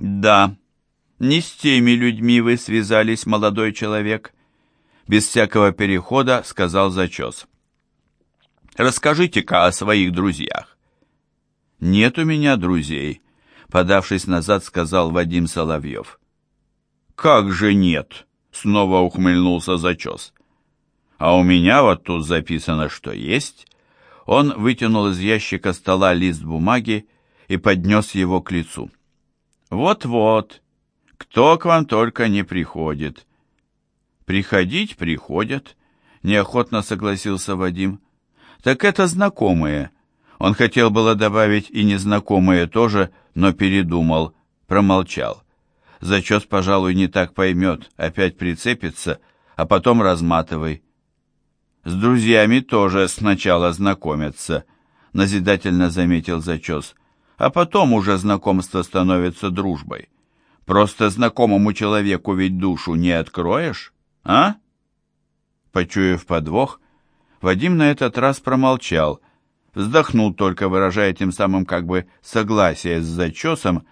Да, не с теми людьми вы связались, молодой человек. Без всякого перехода сказал зачес. Расскажите-ка о своих друзьях. Нет у меня друзей, подавшись назад, сказал Вадим Соловьев. Как же нет? Снова ухмыльнулся зачес. А у меня вот тут записано, что есть. Он вытянул из ящика стола лист бумаги и поднес его к лицу. Вот-вот, кто к вам только не приходит. Приходить приходят, неохотно согласился Вадим. Так это знакомые. Он хотел было добавить и незнакомые тоже, но передумал, промолчал. Зачес, пожалуй, не так поймет, опять прицепится, а потом разматывай. С друзьями тоже сначала знакомятся, назидательно заметил Зачес, а потом уже знакомство становится дружбой. Просто знакомому человеку ведь душу не откроешь, а? Почуяв подвох, Вадим на этот раз промолчал, вздохнул только, выражая тем самым как бы согласие с зачесом,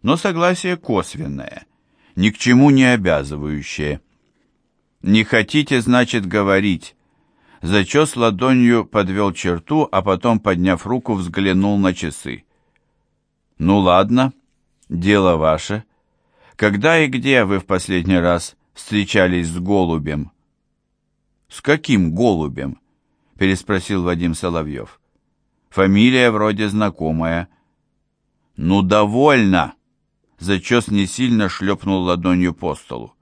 но согласие косвенное, ни к чему не обязывающее. «Не хотите, значит, говорить». Зачес ладонью подвел черту, а потом, подняв руку, взглянул на часы. «Ну ладно, дело ваше. Когда и где вы в последний раз встречались с голубем?» «С каким голубем?» — переспросил Вадим Соловьев. «Фамилия вроде знакомая». «Ну, довольно!» Зачес не сильно шлепнул ладонью по столу.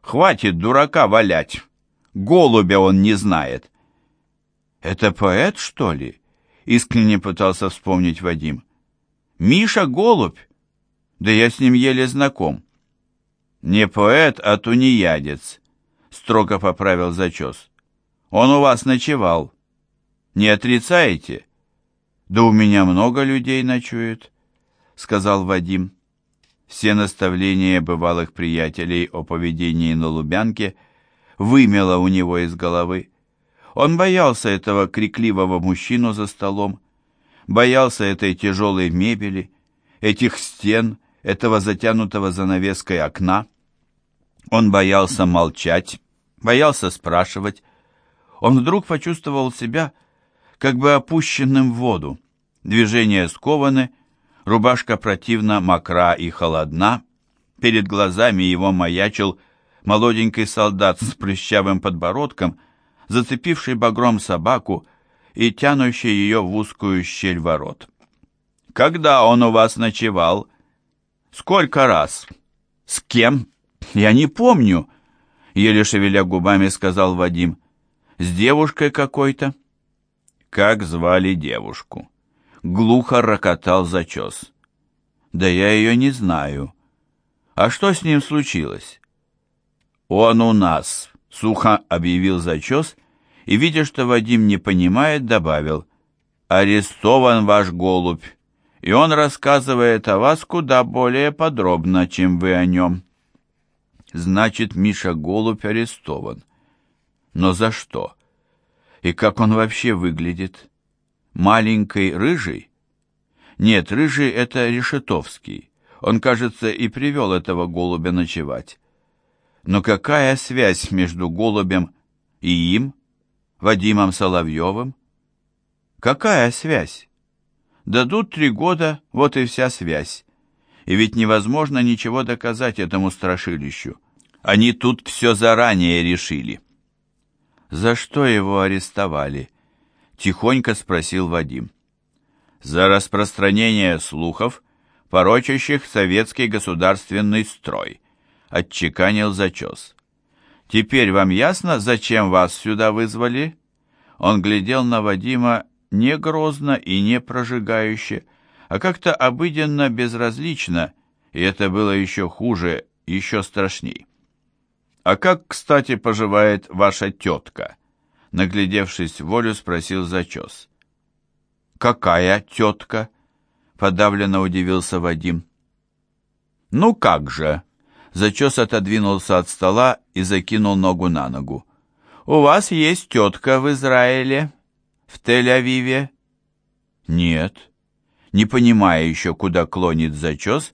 «Хватит дурака валять! Голубя он не знает!» «Это поэт, что ли?» — искренне пытался вспомнить Вадим. «Миша Голубь? Да я с ним еле знаком». «Не поэт, а тунеядец», — строго поправил зачес. «Он у вас ночевал. Не отрицаете?» «Да у меня много людей ночует», — сказал Вадим. Все наставления бывалых приятелей о поведении на Лубянке вымело у него из головы. Он боялся этого крикливого мужчину за столом, боялся этой тяжелой мебели, этих стен, этого затянутого занавеской окна. Он боялся молчать, боялся спрашивать. Он вдруг почувствовал себя как бы опущенным в воду. Движения скованы, Рубашка противно мокра и холодна. Перед глазами его маячил молоденький солдат с прыщавым подбородком, зацепивший багром собаку и тянущий ее в узкую щель ворот. «Когда он у вас ночевал? Сколько раз? С кем? Я не помню», — еле шевеля губами сказал Вадим. «С девушкой какой-то». «Как звали девушку?» глухо рокотал зачес. «Да я ее не знаю. А что с ним случилось?» «Он у нас», — сухо объявил зачес, и, видя, что Вадим не понимает, добавил, «Арестован ваш голубь, и он рассказывает о вас куда более подробно, чем вы о нем». «Значит, Миша Голубь арестован. Но за что? И как он вообще выглядит?» маленький рыжий? Нет, рыжий — это Решетовский. Он, кажется, и привел этого голубя ночевать. Но какая связь между голубем и им, Вадимом Соловьевым? Какая связь? Дадут три года, вот и вся связь. И ведь невозможно ничего доказать этому страшилищу. Они тут все заранее решили. За что его арестовали? Тихонько спросил Вадим. За распространение слухов, порочащих советский государственный строй, отчеканил зачес. Теперь вам ясно, зачем вас сюда вызвали? Он глядел на Вадима не грозно и не прожигающе, а как-то обыденно безразлично, и это было еще хуже, еще страшней. «А как, кстати, поживает ваша тетка?» Наглядевшись в волю, спросил зачес. «Какая тетка?» — подавленно удивился Вадим. «Ну как же!» Зачес отодвинулся от стола и закинул ногу на ногу. «У вас есть тетка в Израиле? В Тель-Авиве?» «Нет». Не понимая еще, куда клонит зачес,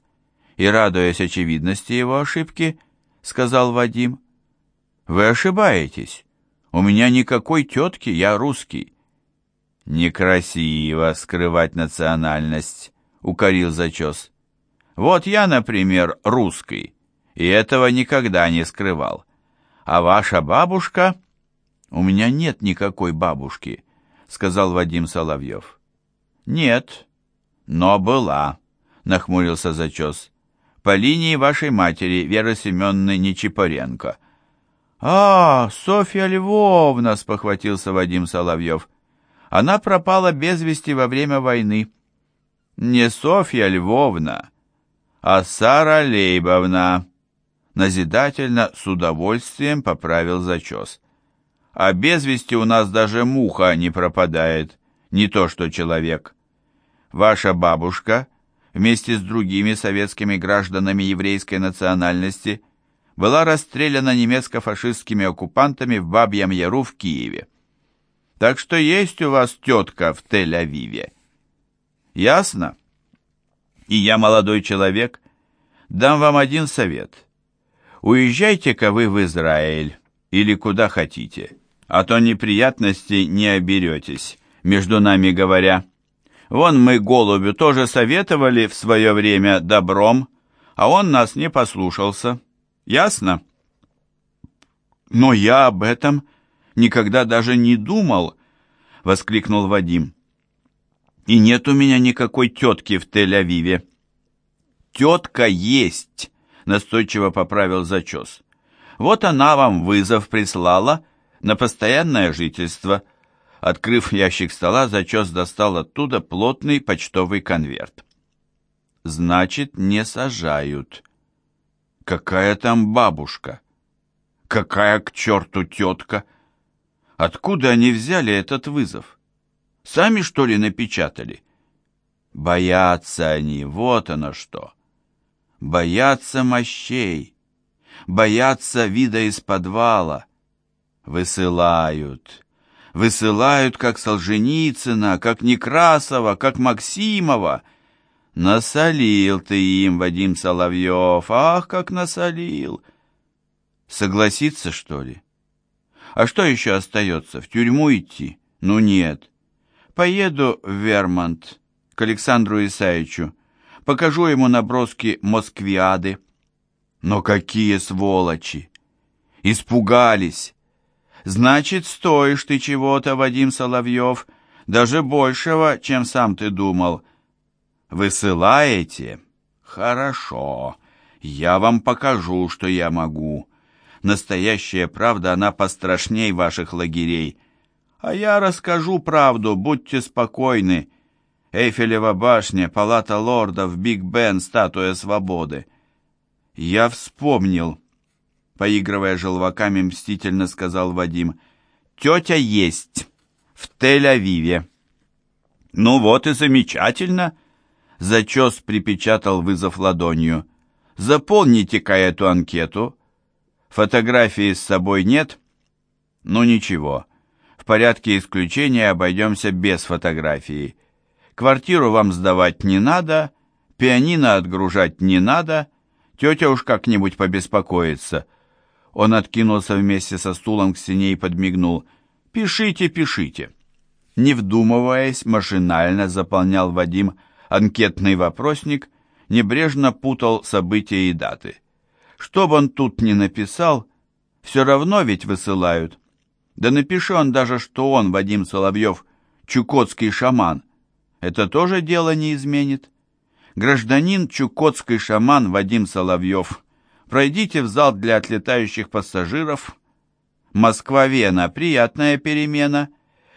и радуясь очевидности его ошибки, сказал Вадим. «Вы ошибаетесь. У меня никакой тетки, я русский». «Некрасиво скрывать национальность», — укорил зачес. «Вот я, например, русский, и этого никогда не скрывал. А ваша бабушка...» «У меня нет никакой бабушки», — сказал Вадим Соловьев. «Нет, но была», — нахмурился зачес. «По линии вашей матери, Веры Семеновны Нечипоренко». «А, Софья Львовна!» — спохватился Вадим Соловьев. «Она пропала без вести во время войны». «Не Софья Львовна, а Сара Лейбовна!» Назидательно, с удовольствием поправил зачес. «А без вести у нас даже муха не пропадает, не то что человек. Ваша бабушка вместе с другими советскими гражданами еврейской национальности была расстреляна немецко-фашистскими оккупантами в Бабьем Яру в Киеве. Так что есть у вас тетка в Тель-Авиве. Ясно? И я, молодой человек, дам вам один совет. Уезжайте-ка вы в Израиль или куда хотите, а то неприятностей не оберетесь, между нами говоря. Вон мы голубю тоже советовали в свое время добром, а он нас не послушался. Ясно? Но я об этом никогда даже не думал, воскликнул Вадим. И нет у меня никакой тетки в Тель-Авиве. Тетка есть, настойчиво поправил зачес. Вот она вам вызов прислала на постоянное жительство. Открыв ящик стола, зачес достал оттуда плотный почтовый конверт. «Значит, не сажают. Какая там бабушка? Какая к черту тетка? Откуда они взяли этот вызов? Сами, что ли, напечатали? Боятся они, вот оно что. Боятся мощей, боятся вида из подвала. Высылают, высылают, как Солженицына, как Некрасова, как Максимова. Насолил ты им, Вадим Соловьев, ах, как насолил! Согласиться, что ли? А что еще остается, в тюрьму идти? Ну нет. Поеду в Вермонт к Александру Исаевичу, покажу ему наброски Москвиады. Но какие сволочи! Испугались! Значит, стоишь ты чего-то, Вадим Соловьев, даже большего, чем сам ты думал. Высылаете? Хорошо. Я вам покажу, что я могу. Настоящая правда, она пострашней ваших лагерей. А я расскажу правду, будьте спокойны. Эйфелева башня, палата лордов, Биг Бен, статуя свободы. Я вспомнил, поигрывая желваками, мстительно сказал Вадим. Тетя есть в Тель-Авиве. Ну вот и замечательно. Зачес припечатал вызов ладонью. Заполните-ка эту анкету. Фотографии с собой нет? Ну ничего. В порядке исключения обойдемся без фотографии. Квартиру вам сдавать не надо, пианино отгружать не надо, тетя уж как-нибудь побеспокоится. Он откинулся вместе со стулом к стене и подмигнул. «Пишите, пишите». Не вдумываясь, машинально заполнял Вадим анкетный вопросник, небрежно путал события и даты. Что бы он тут ни написал, все равно ведь высылают. Да напиши он даже, что он, Вадим Соловьев, чукотский шаман. Это тоже дело не изменит. Гражданин чукотский шаман Вадим Соловьев, пройдите в зал для отлетающих пассажиров. Москва-Вена, приятная перемена.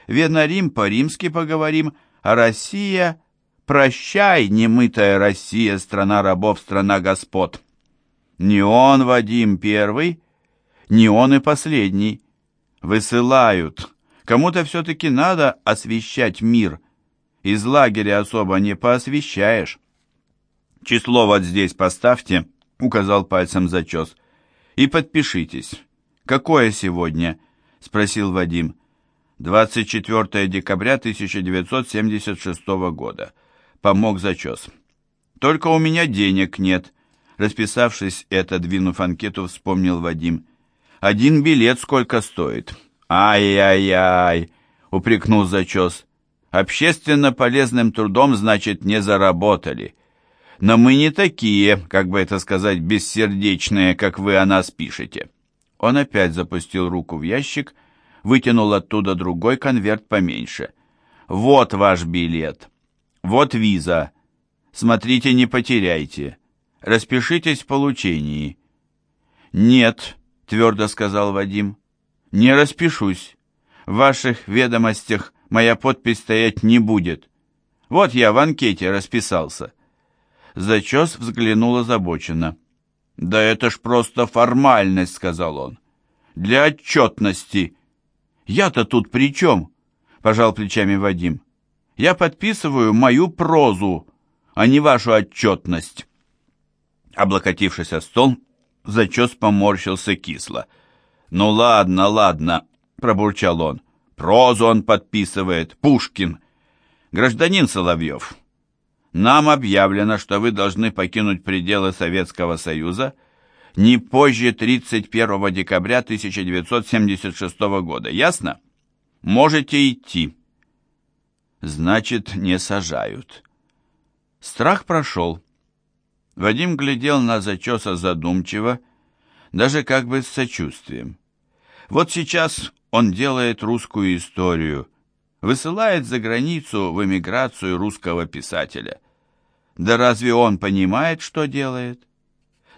Вена-Рим, по-римски поговорим, а Россия... Прощай, немытая Россия, страна рабов, страна господ. Не он, Вадим, первый, не он и последний высылают. Кому-то все-таки надо освещать мир. Из лагеря особо не поосвещаешь. Число вот здесь поставьте, указал пальцем зачес, и подпишитесь. Какое сегодня? Спросил Вадим. 24 декабря 1976 года. Помог зачес. Только у меня денег нет. Расписавшись и отодвинув анкету, вспомнил Вадим. «Один билет сколько стоит?» «Ай-яй-яй!» — упрекнул зачес. «Общественно полезным трудом, значит, не заработали. Но мы не такие, как бы это сказать, бессердечные, как вы о нас пишете». Он опять запустил руку в ящик, вытянул оттуда другой конверт поменьше. «Вот ваш билет. Вот виза. Смотрите, не потеряйте. Распишитесь в получении». «Нет», — твердо сказал Вадим, — «не распишусь. В ваших ведомостях моя подпись стоять не будет. Вот я в анкете расписался». Зачес взглянул озабоченно. «Да это ж просто формальность», — сказал он. «Для отчетности». «Я-то тут при чем?» — пожал плечами Вадим. «Я подписываю мою прозу, а не вашу отчетность». Облокотившись о стол, зачес поморщился кисло. «Ну ладно, ладно», — пробурчал он. «Прозу он подписывает, Пушкин. Гражданин Соловьев, нам объявлено, что вы должны покинуть пределы Советского Союза не позже 31 декабря 1976 года. Ясно? Можете идти». «Значит, не сажают». Страх прошел. Вадим глядел на зачеса задумчиво, даже как бы с сочувствием. Вот сейчас он делает русскую историю, высылает за границу в эмиграцию русского писателя. Да разве он понимает, что делает?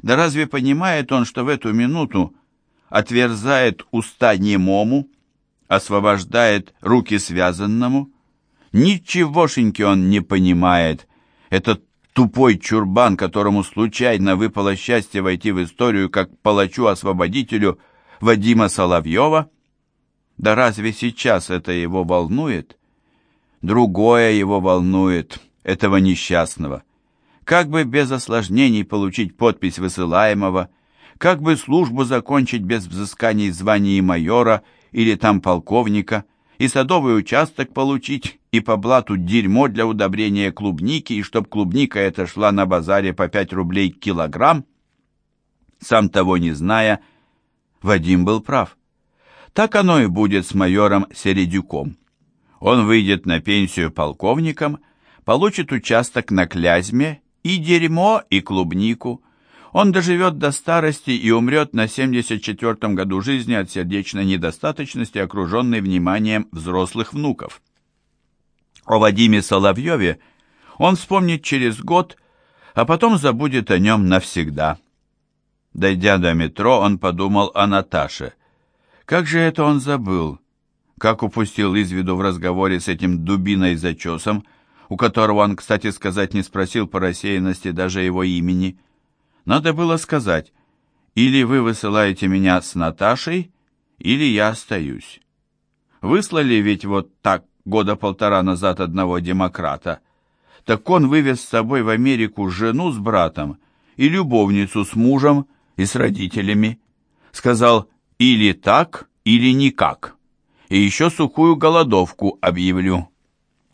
Да разве понимает он, что в эту минуту отверзает уста немому, освобождает руки связанному? Ничегошеньки он не понимает, этот тупой чурбан, которому случайно выпало счастье войти в историю как палачу-освободителю Вадима Соловьева? Да разве сейчас это его волнует? Другое его волнует, этого несчастного. Как бы без осложнений получить подпись высылаемого, как бы службу закончить без взысканий званий майора или там полковника – и садовый участок получить, и по блату дерьмо для удобрения клубники, и чтоб клубника эта шла на базаре по 5 рублей килограмм? Сам того не зная, Вадим был прав. Так оно и будет с майором Середюком. Он выйдет на пенсию полковником, получит участок на Клязьме и дерьмо, и клубнику – он доживет до старости и умрет на 74-м году жизни от сердечной недостаточности, окруженной вниманием взрослых внуков. О Вадиме Соловьеве он вспомнит через год, а потом забудет о нем навсегда. Дойдя до метро, он подумал о Наташе. Как же это он забыл? Как упустил из виду в разговоре с этим дубиной-зачесом, у которого он, кстати сказать, не спросил по рассеянности даже его имени – надо было сказать, или вы высылаете меня с Наташей, или я остаюсь. Выслали ведь вот так года полтора назад одного демократа. Так он вывез с собой в Америку жену с братом и любовницу с мужем и с родителями. Сказал или так, или никак. И еще сухую голодовку объявлю.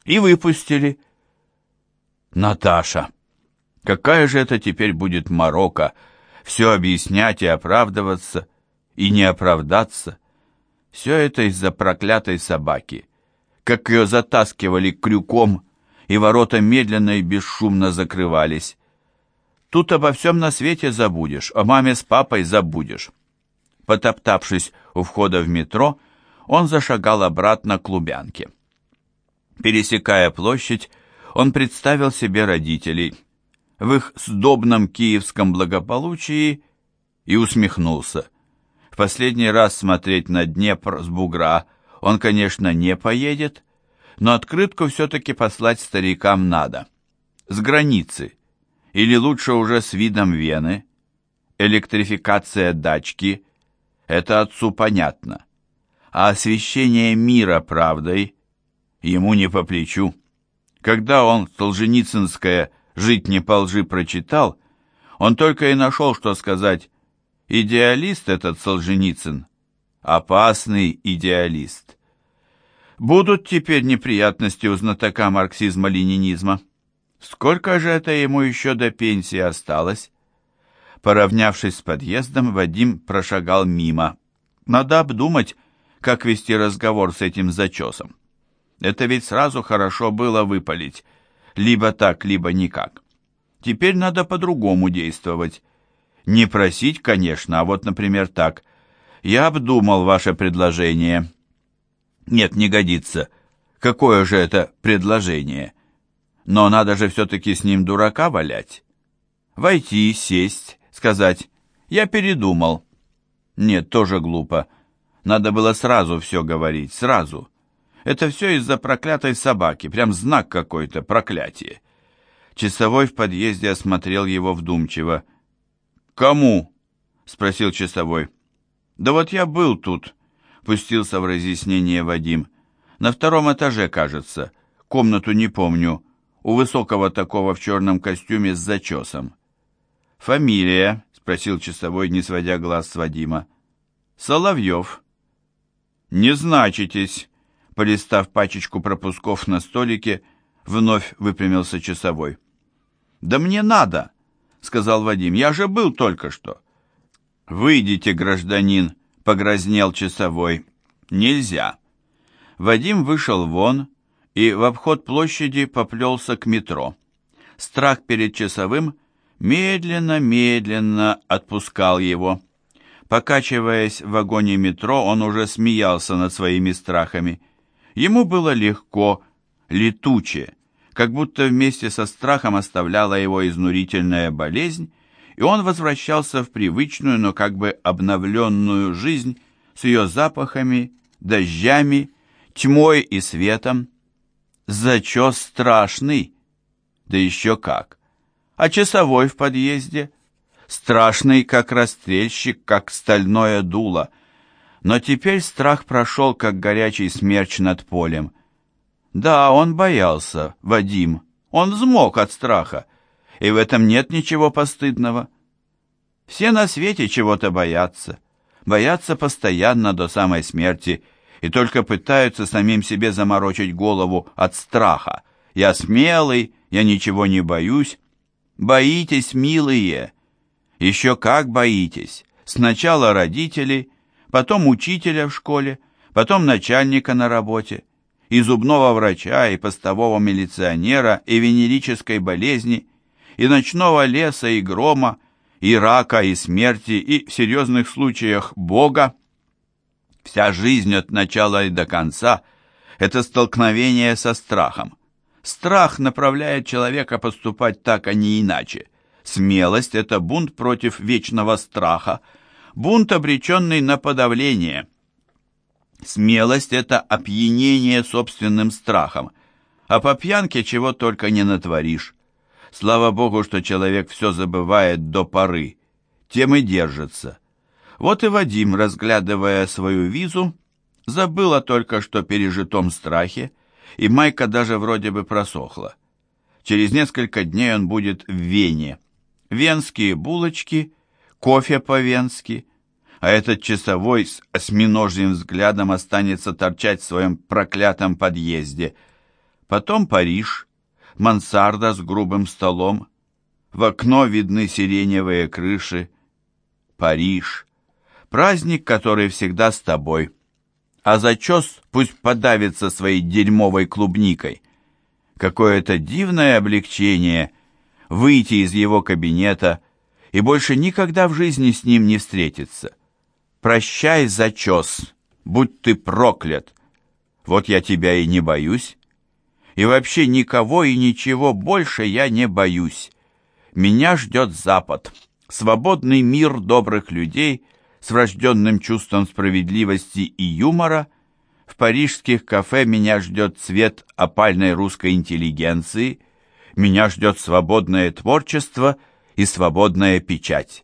И выпустили. Наташа. Какая же это теперь будет морока, все объяснять и оправдываться, и не оправдаться? Все это из-за проклятой собаки. Как ее затаскивали крюком, и ворота медленно и бесшумно закрывались. Тут обо всем на свете забудешь, о маме с папой забудешь. Потоптавшись у входа в метро, он зашагал обратно к Лубянке. Пересекая площадь, он представил себе родителей – в их сдобном киевском благополучии и усмехнулся. В последний раз смотреть на Днепр с бугра он, конечно, не поедет, но открытку все-таки послать старикам надо. С границы. Или лучше уже с видом Вены. Электрификация дачки – это отцу понятно. А освещение мира правдой ему не по плечу. Когда он Солженицынское – «Жить не по лжи» прочитал, он только и нашел, что сказать «Идеалист этот Солженицын, опасный идеалист». Будут теперь неприятности у знатока марксизма-ленинизма. Сколько же это ему еще до пенсии осталось? Поравнявшись с подъездом, Вадим прошагал мимо. Надо обдумать, как вести разговор с этим зачесом. Это ведь сразу хорошо было выпалить. Либо так, либо никак. Теперь надо по-другому действовать. Не просить, конечно, а вот, например, так. Я обдумал ваше предложение. Нет, не годится. Какое же это предложение? Но надо же все-таки с ним дурака валять. Войти, сесть, сказать «Я передумал». Нет, тоже глупо. Надо было сразу все говорить, сразу. Это все из-за проклятой собаки, прям знак какой-то, проклятие. Часовой в подъезде осмотрел его вдумчиво. «Кому?» — спросил часовой. «Да вот я был тут», — пустился в разъяснение Вадим. «На втором этаже, кажется. Комнату не помню. У высокого такого в черном костюме с зачесом». «Фамилия?» — спросил часовой, не сводя глаз с Вадима. «Соловьев». «Не значитесь», — полистав пачечку пропусков на столике, вновь выпрямился часовой. «Да мне надо», — сказал Вадим. «Я же был только что». «Выйдите, гражданин», — погрознел часовой. «Нельзя». Вадим вышел вон и в обход площади поплелся к метро. Страх перед часовым медленно-медленно отпускал его. Покачиваясь в вагоне метро, он уже смеялся над своими страхами. Ему было легко, летуче, как будто вместе со страхом оставляла его изнурительная болезнь, и он возвращался в привычную, но как бы обновленную жизнь с ее запахами, дождями, тьмой и светом. Зачес страшный, да еще как а часовой в подъезде. Страшный, как расстрельщик, как стальное дуло. Но теперь страх прошел, как горячий смерч над полем. Да, он боялся, Вадим. Он взмок от страха. И в этом нет ничего постыдного. Все на свете чего-то боятся. Боятся постоянно до самой смерти и только пытаются самим себе заморочить голову от страха. Я смелый, я ничего не боюсь, Боитесь, милые. Еще как боитесь. Сначала родителей, потом учителя в школе, потом начальника на работе, и зубного врача, и постового милиционера, и венерической болезни, и ночного леса, и грома, и рака, и смерти, и в серьезных случаях Бога. Вся жизнь от начала и до конца – это столкновение со страхом. Страх направляет человека поступать так, а не иначе. Смелость – это бунт против вечного страха, бунт, обреченный на подавление. Смелость – это опьянение собственным страхом, а по пьянке чего только не натворишь. Слава Богу, что человек все забывает до поры, тем и держится. Вот и Вадим, разглядывая свою визу, забыл о только что пережитом страхе, и майка даже вроде бы просохла. Через несколько дней он будет в Вене. Венские булочки, кофе по-венски, а этот часовой с осьминожьим взглядом останется торчать в своем проклятом подъезде. Потом Париж, мансарда с грубым столом, в окно видны сиреневые крыши. Париж. Праздник, который всегда с тобой а зачес пусть подавится своей дерьмовой клубникой. Какое-то дивное облегчение выйти из его кабинета и больше никогда в жизни с ним не встретиться. Прощай, зачес, будь ты проклят. Вот я тебя и не боюсь. И вообще никого и ничего больше я не боюсь. Меня ждет Запад, свободный мир добрых людей — с врожденным чувством справедливости и юмора, в парижских кафе меня ждет цвет опальной русской интеллигенции, меня ждет свободное творчество и свободная печать.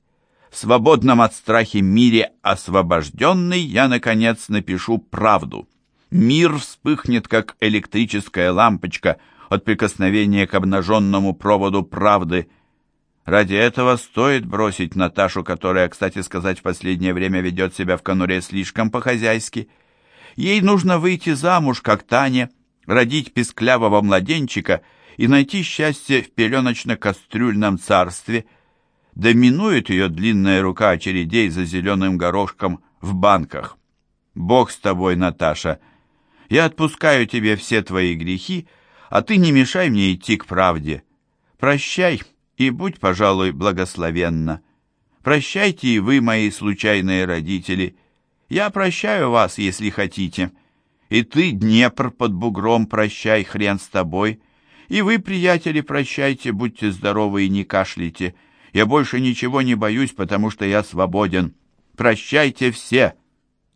В свободном от страхи мире освобожденный я, наконец, напишу правду. Мир вспыхнет, как электрическая лампочка от прикосновения к обнаженному проводу правды – Ради этого стоит бросить Наташу, которая, кстати сказать, в последнее время ведет себя в конуре слишком по-хозяйски. Ей нужно выйти замуж, как Таня, родить песклявого младенчика и найти счастье в пеленочно-кастрюльном царстве. доминует ее длинная рука очередей за зеленым горошком в банках. Бог с тобой, Наташа. Я отпускаю тебе все твои грехи, а ты не мешай мне идти к правде. Прощай и будь, пожалуй, благословенна. Прощайте и вы, мои случайные родители. Я прощаю вас, если хотите. И ты, Днепр, под бугром, прощай, хрен с тобой. И вы, приятели, прощайте, будьте здоровы и не кашляйте. Я больше ничего не боюсь, потому что я свободен. Прощайте все.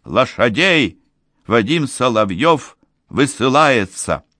Лошадей! Вадим Соловьев высылается.